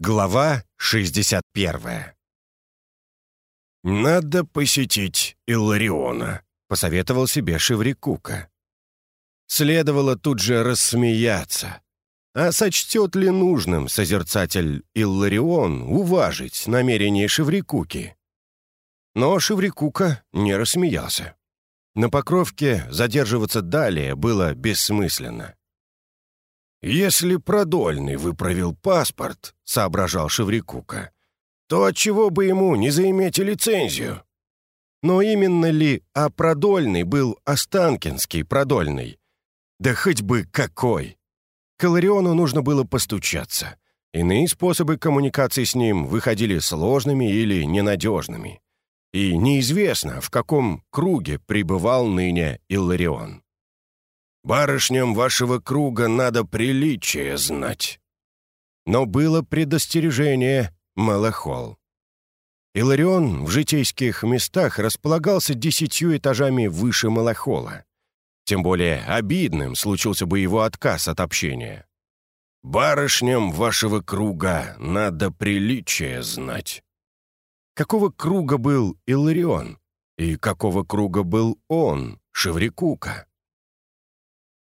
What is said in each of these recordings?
Глава 61 «Надо посетить Иллариона», — посоветовал себе Шеврикука. Следовало тут же рассмеяться. А сочтет ли нужным созерцатель Илларион уважить намерение Шеврикуки? Но Шеврикука не рассмеялся. На Покровке задерживаться далее было бессмысленно. «Если Продольный выправил паспорт», — соображал Шеврикука, «то отчего бы ему не заиметь лицензию?» Но именно ли а Продольный был Останкинский Продольный? Да хоть бы какой! К нужно было постучаться. Иные способы коммуникации с ним выходили сложными или ненадежными. И неизвестно, в каком круге пребывал ныне Илларион. Барышням вашего круга надо приличие знать». Но было предостережение Малахол. Иларион в житейских местах располагался десятью этажами выше Малахола. Тем более обидным случился бы его отказ от общения. «Барышням вашего круга надо приличие знать». Какого круга был Иларион? И какого круга был он, Шеврикука?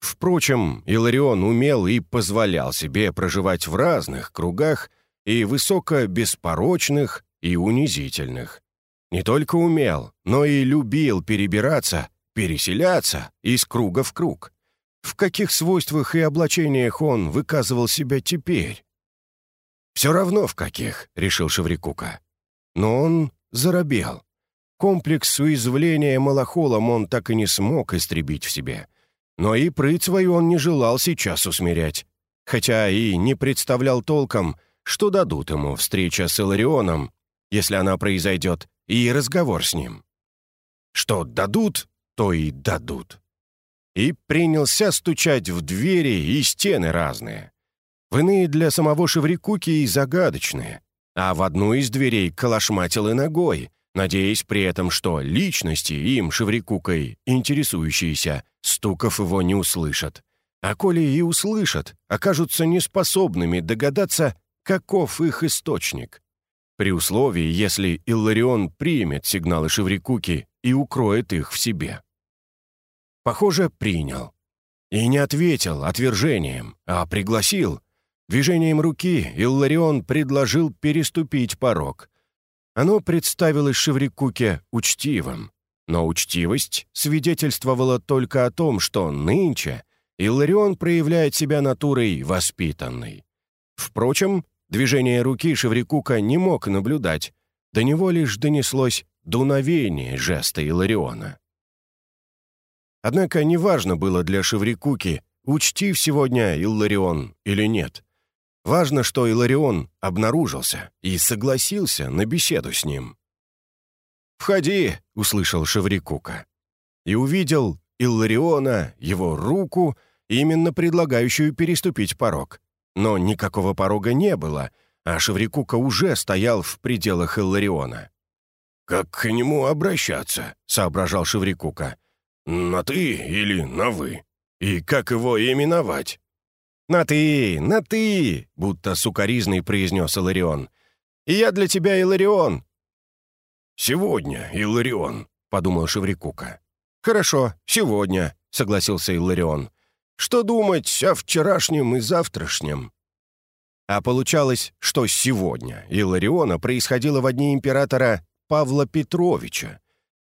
Впрочем, Иларион умел и позволял себе проживать в разных кругах, и высокобеспорочных, и унизительных. Не только умел, но и любил перебираться, переселяться из круга в круг. В каких свойствах и облачениях он выказывал себя теперь? «Все равно в каких», — решил Шеврикука. Но он заробел. Комплекс уязвления малохолом он так и не смог истребить в себе — но и прыть свою он не желал сейчас усмирять, хотя и не представлял толком, что дадут ему встреча с Иларионом, если она произойдет, и разговор с ним. Что дадут, то и дадут. И принялся стучать в двери и стены разные. В иные для самого Шеврикуки и загадочные, а в одну из дверей калашматил и ногой, надеясь при этом, что личности им, Шеврикукой, интересующиеся, стуков его не услышат. А коли и услышат, окажутся неспособными догадаться, каков их источник. При условии, если Илларион примет сигналы Шеврикуки и укроет их в себе. Похоже, принял. И не ответил отвержением, а пригласил. Движением руки Илларион предложил переступить порог. Оно представилось Шеврикуке учтивым, но учтивость свидетельствовала только о том, что нынче Илларион проявляет себя натурой воспитанной. Впрочем, движение руки Шеврикука не мог наблюдать, до него лишь донеслось дуновение жеста Илариона. Однако неважно было для Шеврикуки, учтив сегодня Илларион или нет. Важно, что Иларион обнаружился и согласился на беседу с ним. «Входи!» — услышал Шеврикука. И увидел Иллариона, его руку, именно предлагающую переступить порог. Но никакого порога не было, а Шеврикука уже стоял в пределах Иллариона. «Как к нему обращаться?» — соображал Шеврикука. «На «ты» или на «вы»? И как его именовать?» «На ты, на ты!» — будто сукоризный произнес Иларион. «И я для тебя Иларион!» «Сегодня, Иларион», — подумал Шеврикука. «Хорошо, сегодня», — согласился Иларион. «Что думать о вчерашнем и завтрашнем?» А получалось, что сегодня Илариона происходило в дни императора Павла Петровича,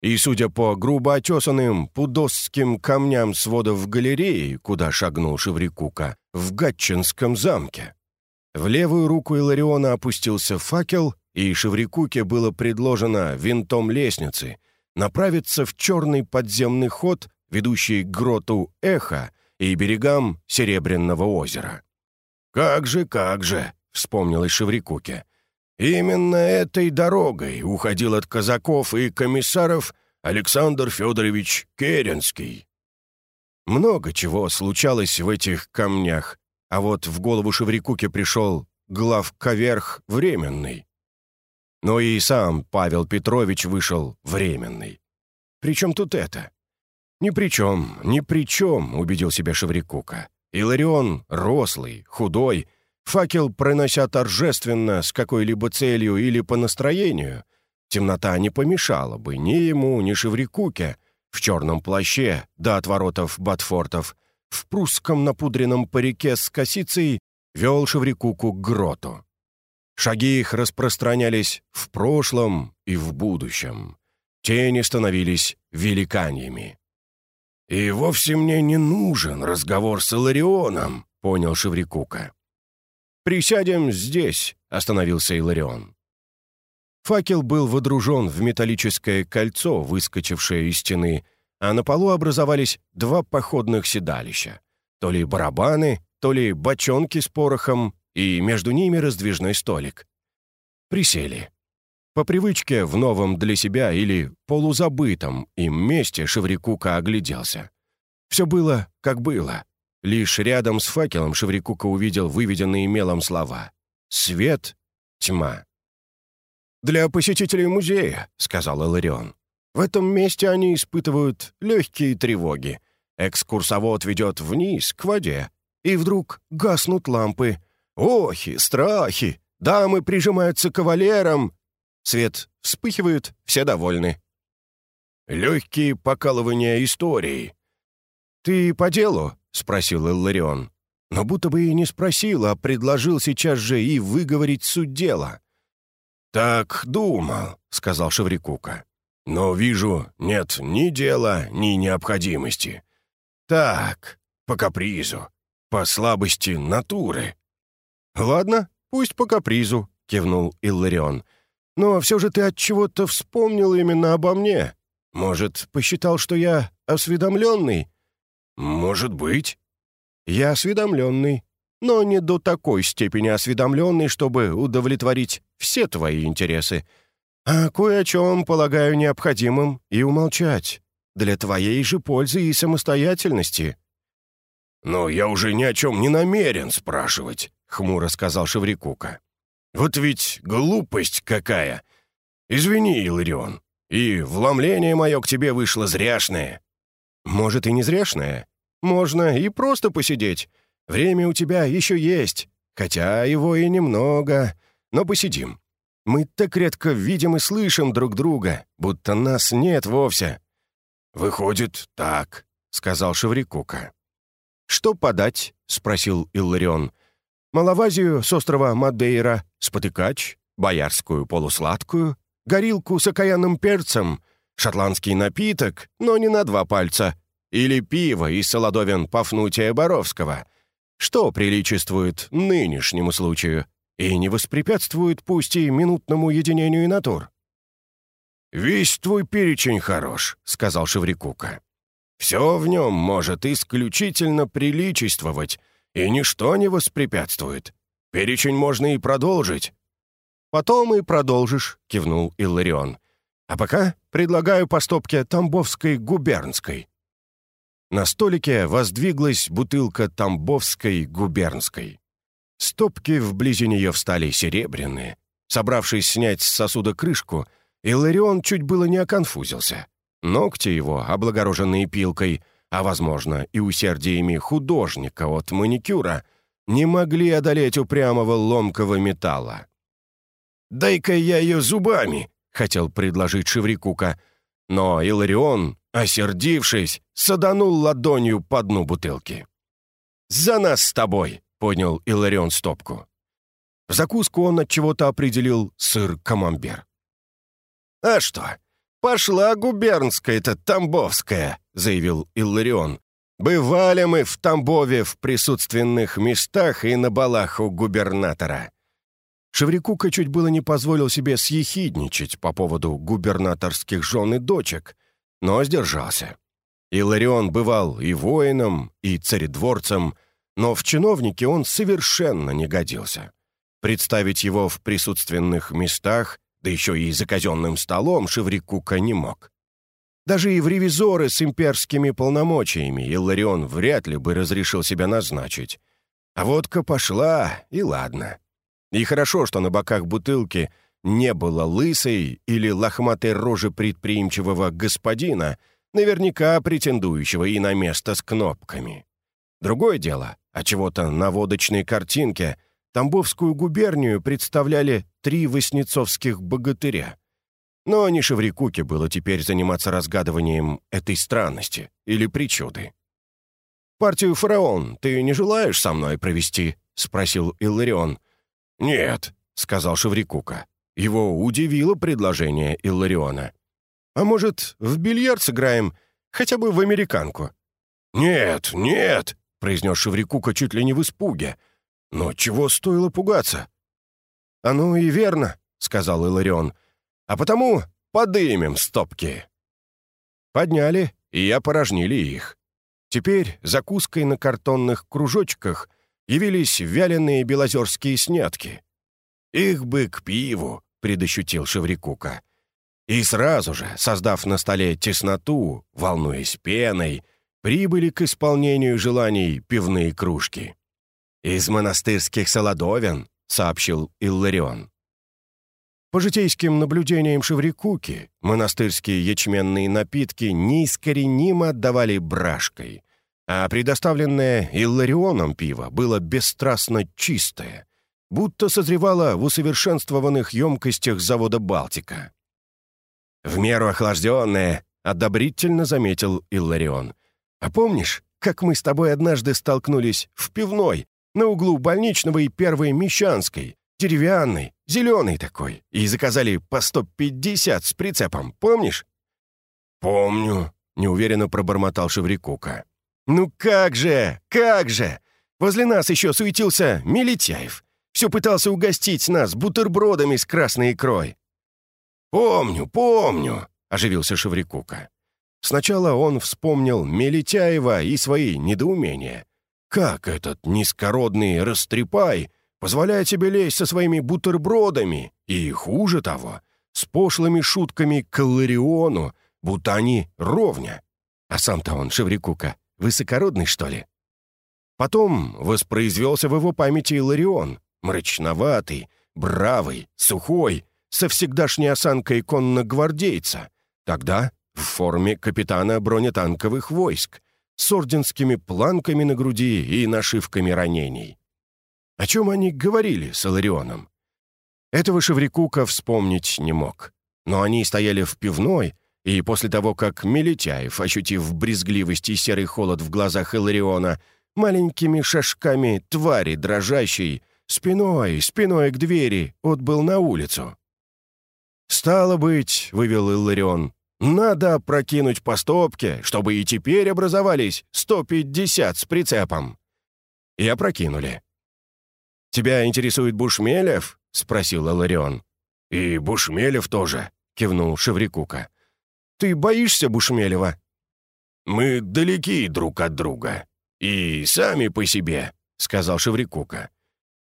и, судя по грубо отесанным пудосским камням сводов в галерее, куда шагнул Шеврикука, в Гатчинском замке. В левую руку Илариона опустился факел, и Шеврикуке было предложено винтом лестницы направиться в черный подземный ход, ведущий к гроту Эхо и берегам Серебряного озера. «Как же, как же!» — вспомнилось Шеврикуке. Именно этой дорогой уходил от казаков и комиссаров Александр Федорович Керенский. Много чего случалось в этих камнях, а вот в голову Шеврикуке пришел главковерх временный. Но и сам Павел Петрович вышел временный. Причем тут это? «Ни при чем, ни при чем», — убедил себя Шеврикука. Иларион рослый, худой, Факел, пронося торжественно с какой-либо целью или по настроению, темнота не помешала бы ни ему, ни Шеврикуке в черном плаще до отворотов Батфортов, в прусском напудренном парике с косицей вел Шеврикуку к гроту. Шаги их распространялись в прошлом и в будущем. Тени становились великаньями. «И вовсе мне не нужен разговор с Иларионом», — понял Шеврикука. «Присядем здесь», — остановился Иларион. Факел был водружен в металлическое кольцо, выскочившее из стены, а на полу образовались два походных седалища. То ли барабаны, то ли бочонки с порохом, и между ними раздвижной столик. Присели. По привычке в новом для себя или полузабытом им месте Шеврикука огляделся. Все было, как было. Лишь рядом с факелом Шеврикука увидел выведенные мелом слова «Свет, тьма». «Для посетителей музея», — сказал Иларион. «В этом месте они испытывают легкие тревоги. Экскурсовод ведет вниз, к воде, и вдруг гаснут лампы. Охи, страхи, дамы прижимаются к кавалерам. Свет вспыхивает, все довольны». «Легкие покалывания истории». «Ты по делу?» — спросил Илларион. Но будто бы и не спросил, а предложил сейчас же и выговорить суть дела. «Так думал», — сказал Шеврикука. «Но вижу, нет ни дела, ни необходимости. Так, по капризу, по слабости натуры». «Ладно, пусть по капризу», — кивнул Илларион. «Но все же ты от чего-то вспомнил именно обо мне. Может, посчитал, что я осведомленный?» «Может быть». «Я осведомленный, но не до такой степени осведомленный, чтобы удовлетворить все твои интересы, а кое о чем полагаю необходимым и умолчать, для твоей же пользы и самостоятельности». «Но я уже ни о чем не намерен спрашивать», — хмуро сказал Шеврикука. «Вот ведь глупость какая! Извини, Иларион, и вломление мое к тебе вышло зряшное». «Может, и не зряшное. Можно и просто посидеть. Время у тебя еще есть, хотя его и немного. Но посидим. Мы так редко видим и слышим друг друга, будто нас нет вовсе». «Выходит, так», — сказал Шеврикука. «Что подать?» — спросил Илларион. «Маловазию с острова Мадейра, спотыкач, боярскую полусладкую, горилку с окаянным перцем, шотландский напиток, но не на два пальца, или пиво из солодовин Пафнутия Боровского, что приличествует нынешнему случаю и не воспрепятствует пусть и минутному единению натур. «Весь твой перечень хорош», — сказал Шеврикука. «Все в нем может исключительно приличествовать, и ничто не воспрепятствует. Перечень можно и продолжить». «Потом и продолжишь», — кивнул Илларион. «А пока предлагаю по стопке Тамбовской губернской. На столике воздвиглась бутылка Тамбовской губернской. Стопки вблизи нее встали серебряные. Собравшись снять с сосуда крышку, Иларион чуть было не оконфузился. Ногти его, облагороженные пилкой, а, возможно, и усердиями художника от маникюра, не могли одолеть упрямого ломкого металла. «Дай-ка я ее зубами!» — хотел предложить Шеврикука. Но Иларион Осердившись, саданул ладонью по дну бутылки. «За нас с тобой!» — поднял Иларион стопку. В закуску он от чего-то определил сыр-камамбер. «А что? Пошла губернская-то Тамбовская!» — заявил Илларион. «Бывали мы в Тамбове в присутственных местах и на балах у губернатора». Шеврикука чуть было не позволил себе съехидничать по поводу губернаторских жен и дочек, но сдержался. Иларион бывал и воином, и царедворцем, но в чиновнике он совершенно не годился. Представить его в присутственных местах, да еще и за казенным столом, Шеврикука не мог. Даже и в ревизоры с имперскими полномочиями Илларион вряд ли бы разрешил себя назначить. А водка пошла, и ладно. И хорошо, что на боках бутылки не было лысой или лохматой рожи предприимчивого господина, наверняка претендующего и на место с кнопками. Другое дело, а чего-то на водочной картинке Тамбовскую губернию представляли три воснецовских богатыря. Но не Шеврикуке было теперь заниматься разгадыванием этой странности или причуды. «Партию «Фараон» ты не желаешь со мной провести?» — спросил Илларион. «Нет», — сказал Шеврикука. Его удивило предложение Иллариона. «А может, в бильярд сыграем? Хотя бы в американку?» «Нет, нет», — произнес Шеврикука чуть ли не в испуге. «Но чего стоило пугаться?» «Оно и верно», — сказал Иларион. «А потому подымем стопки». Подняли, и опорожнили их. Теперь закуской на картонных кружочках явились вяленые белозерские снятки. «Их бы к пиву», — предощутил Шеврикука. И сразу же, создав на столе тесноту, волнуясь пеной, прибыли к исполнению желаний пивные кружки. «Из монастырских солодовин», — сообщил Илларион. По житейским наблюдениям Шеврикуки, монастырские ячменные напитки неискоренимо отдавали брашкой, а предоставленное Илларионом пиво было бесстрастно чистое, будто созревало в усовершенствованных емкостях завода «Балтика». «В меру охлажденное», — одобрительно заметил Илларион. «А помнишь, как мы с тобой однажды столкнулись в пивной на углу больничного и первой Мещанской, деревянный, зеленый такой, и заказали по 150 с прицепом, помнишь?» «Помню», — неуверенно пробормотал Шеврикука. «Ну как же, как же! Возле нас еще суетился Милетяев. Все пытался угостить нас бутербродами с красной икрой». «Помню, помню», — оживился Шеврикука. Сначала он вспомнил Мелетяева и свои недоумения. Как этот низкородный растрепай позволяет себе лезть со своими бутербродами и, хуже того, с пошлыми шутками к Лариону, будто они ровня. А сам-то он, Шеврикука, высокородный, что ли? Потом воспроизвелся в его памяти Иларион, мрачноватый, бравый, сухой, со всегдашней осанкой конногвардейца. Тогда в форме капитана бронетанковых войск, с орденскими планками на груди и нашивками ранений. О чем они говорили с Иларионом? Этого Шеврикука вспомнить не мог. Но они стояли в пивной, и после того, как Мелетяев, ощутив брезгливость и серый холод в глазах Илариона, маленькими шажками твари дрожащей, спиной, спиной к двери, отбыл на улицу. «Стало быть», — вывел Илларион, надо прокинуть по стопке, чтобы и теперь образовались 150 с прицепом. И опрокинули. «Тебя интересует Бушмелев?» — спросил Ларион. «И Бушмелев тоже», — кивнул Шеврикука. «Ты боишься Бушмелева?» «Мы далеки друг от друга. И сами по себе», — сказал Шеврикука.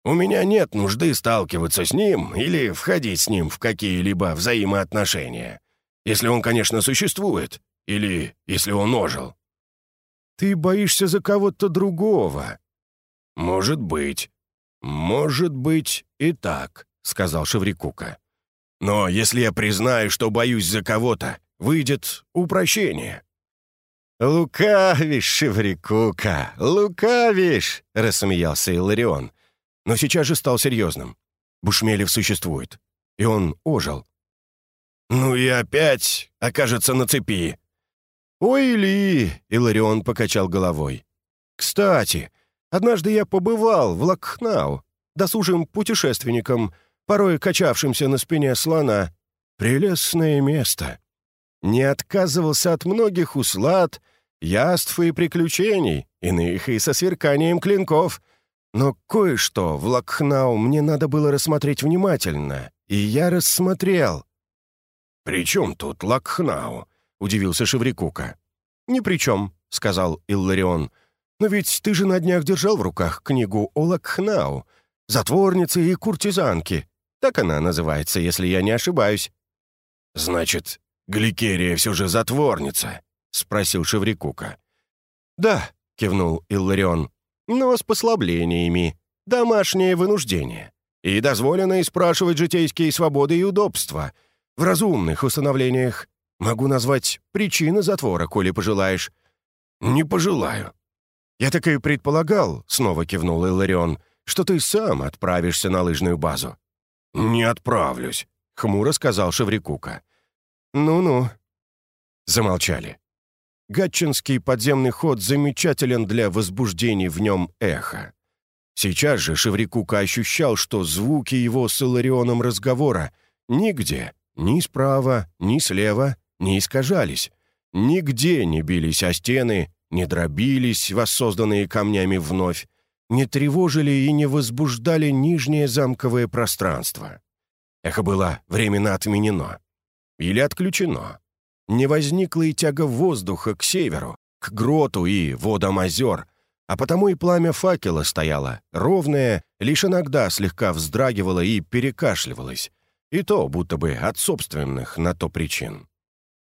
«У меня нет нужды сталкиваться с ним или входить с ним в какие-либо взаимоотношения. Если он, конечно, существует. Или если он ожил. Ты боишься за кого-то другого. Может быть. Может быть и так, сказал Шеврикука. Но если я признаю, что боюсь за кого-то, выйдет упрощение. «Лукавишь, Шеврикука, лукавишь!» — рассмеялся Иларион. Но сейчас же стал серьезным. Бушмелев существует. И он ожил. «Ну и опять окажется на цепи». «Ой, Ли!» — Иларион покачал головой. «Кстати, однажды я побывал в Лакхнау, досужим путешественником, порой качавшимся на спине слона. Прелестное место. Не отказывался от многих услад, яств и приключений, иных и со сверканием клинков. Но кое-что в Лакхнау мне надо было рассмотреть внимательно, и я рассмотрел. «При чем тут Лакхнау?» — удивился Шеврикука. «Ни при чем», — сказал Илларион. «Но ведь ты же на днях держал в руках книгу о Лакхнау. Затворницы и куртизанки. Так она называется, если я не ошибаюсь». «Значит, Гликерия все же затворница?» — спросил Шеврикука. «Да», — кивнул Илларион, — «но с послаблениями. Домашнее вынуждение. И дозволено и спрашивать житейские свободы и удобства» В разумных установлениях. Могу назвать причины затвора, коли пожелаешь». «Не пожелаю». «Я так и предполагал», — снова кивнул Иларион, что ты сам отправишься на лыжную базу». «Не отправлюсь», — хмуро сказал Шеврикука. «Ну-ну». Замолчали. Гатчинский подземный ход замечателен для возбуждений в нем эха. Сейчас же Шеврикука ощущал, что звуки его с Иларионом разговора нигде, ни справа, ни слева, не искажались, нигде не бились о стены, не дробились, воссозданные камнями вновь, не тревожили и не возбуждали нижнее замковое пространство. Эхо было временно отменено. Или отключено. Не возникла и тяга воздуха к северу, к гроту и водам озер, а потому и пламя факела стояло, ровное, лишь иногда слегка вздрагивало и перекашливалось, и то будто бы от собственных на то причин.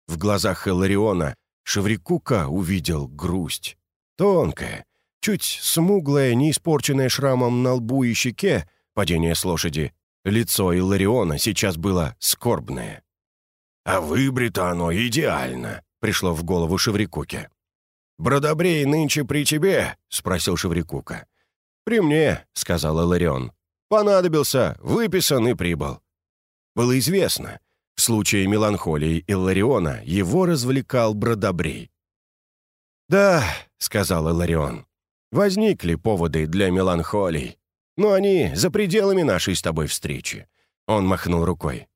В глазах Элариона Шеврикука увидел грусть. Тонкая, чуть смуглая, не испорченная шрамом на лбу и щеке, падение с лошади, лицо Илариона сейчас было скорбное. «А выбрито оно идеально», — пришло в голову Шеврикуке. «Бродобрей нынче при тебе?» — спросил Шеврикука. «При мне», — сказал Иларион. «Понадобился, выписан и прибыл». Было известно, в случае меланхолии Иллариона его развлекал Бродобрей. «Да», — сказал Иларион, — «возникли поводы для меланхолий, но они за пределами нашей с тобой встречи». Он махнул рукой.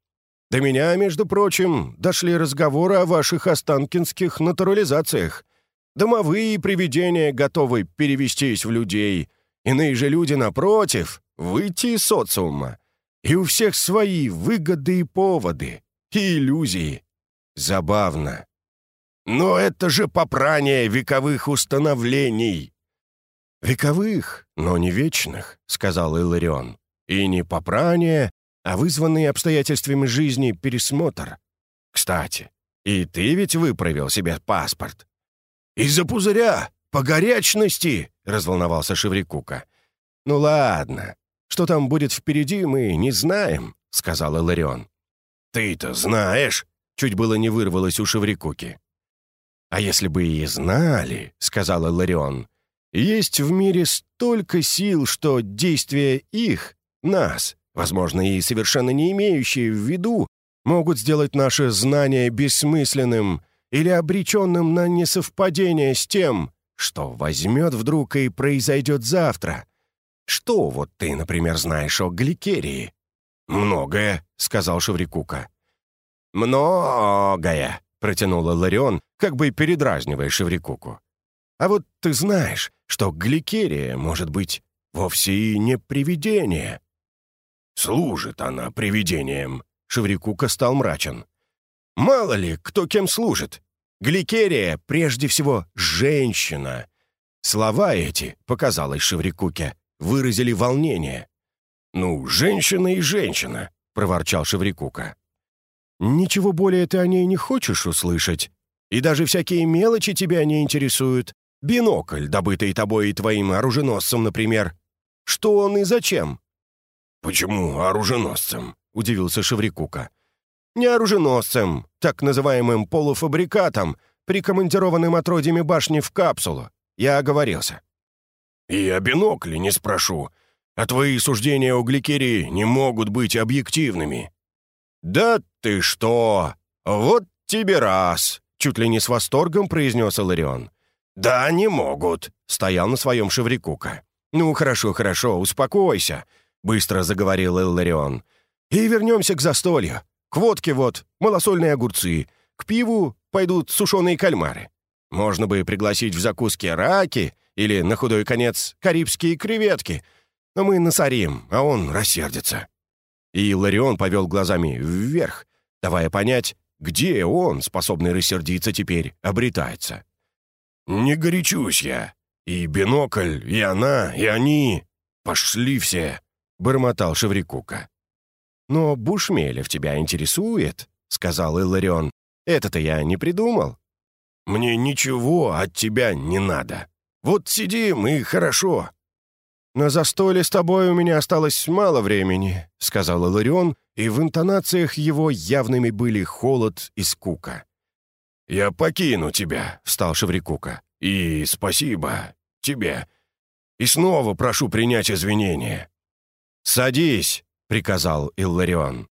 «До меня, между прочим, дошли разговоры о ваших останкинских натурализациях. Домовые привидения готовы перевестись в людей, иные же люди, напротив, выйти из социума. И у всех свои выгоды и поводы, и иллюзии. Забавно. Но это же попрание вековых установлений. «Вековых, но не вечных», — сказал Иларион. «И не попрание, а вызванный обстоятельствами жизни пересмотр. Кстати, и ты ведь выправил себе паспорт?» «Из-за пузыря! По горячности!» — разволновался Шеврикука. «Ну ладно. Что там будет впереди, мы не знаем», — сказал Иларион. «Ты-то знаешь!» — чуть было не вырвалось у Шеврикуки. «А если бы и знали», — сказал Иларион, «есть в мире столько сил, что действия их, нас, возможно, и совершенно не имеющие в виду, могут сделать наше знание бессмысленным или обреченным на несовпадение с тем, что возьмет вдруг и произойдет завтра. Что вот ты, например, знаешь о гликерии?» «Многое», — сказал Шеврикука. «Многое», — протянул Ларион, как бы передразнивая Шеврикуку. «А вот ты знаешь, что гликерия, может быть, вовсе и не привидение». «Служит она привидением», — Шеврикука стал мрачен. «Мало ли, кто кем служит. Гликерия, прежде всего, женщина». Слова эти, показалось Шеврикуке, выразили волнение. «Ну, женщина и женщина», — проворчал Шеврикука. «Ничего более ты о ней не хочешь услышать? И даже всякие мелочи тебя не интересуют? Бинокль, добытый тобой и твоим оруженосцем, например. Что он и зачем?» «Почему оруженосцем?» — удивился Шеврикука. «Не оруженосцем, так называемым полуфабрикатом, прикомандированным отродьями башни в капсулу. Я оговорился». «И о бинокле не спрошу а твои суждения о гликерии не могут быть объективными». «Да ты что! Вот тебе раз!» — чуть ли не с восторгом произнес Иларион. «Да, не могут», — стоял на своем Шеврикука. «Ну, хорошо, хорошо, успокойся», — быстро заговорил Илларион. «И вернемся к застолью. К водке вот, малосольные огурцы. К пиву пойдут сушеные кальмары. Можно бы пригласить в закуски раки или, на худой конец, карибские креветки — но мы насорим, а он рассердится». И Ларион повел глазами вверх, давая понять, где он, способный рассердиться теперь, обретается. «Не горячусь я. И бинокль, и она, и они. Пошли все», — бормотал Шеврикука. «Но Бушмелев тебя интересует», — сказал Иларион. «Это-то я не придумал». «Мне ничего от тебя не надо. Вот сидим и хорошо. «На застолье с тобой у меня осталось мало времени», — сказал Иларион, и в интонациях его явными были холод и скука. «Я покину тебя», — встал Шеврикука. «И спасибо тебе. и снова прошу принять извинения». «Садись», — приказал Илларион.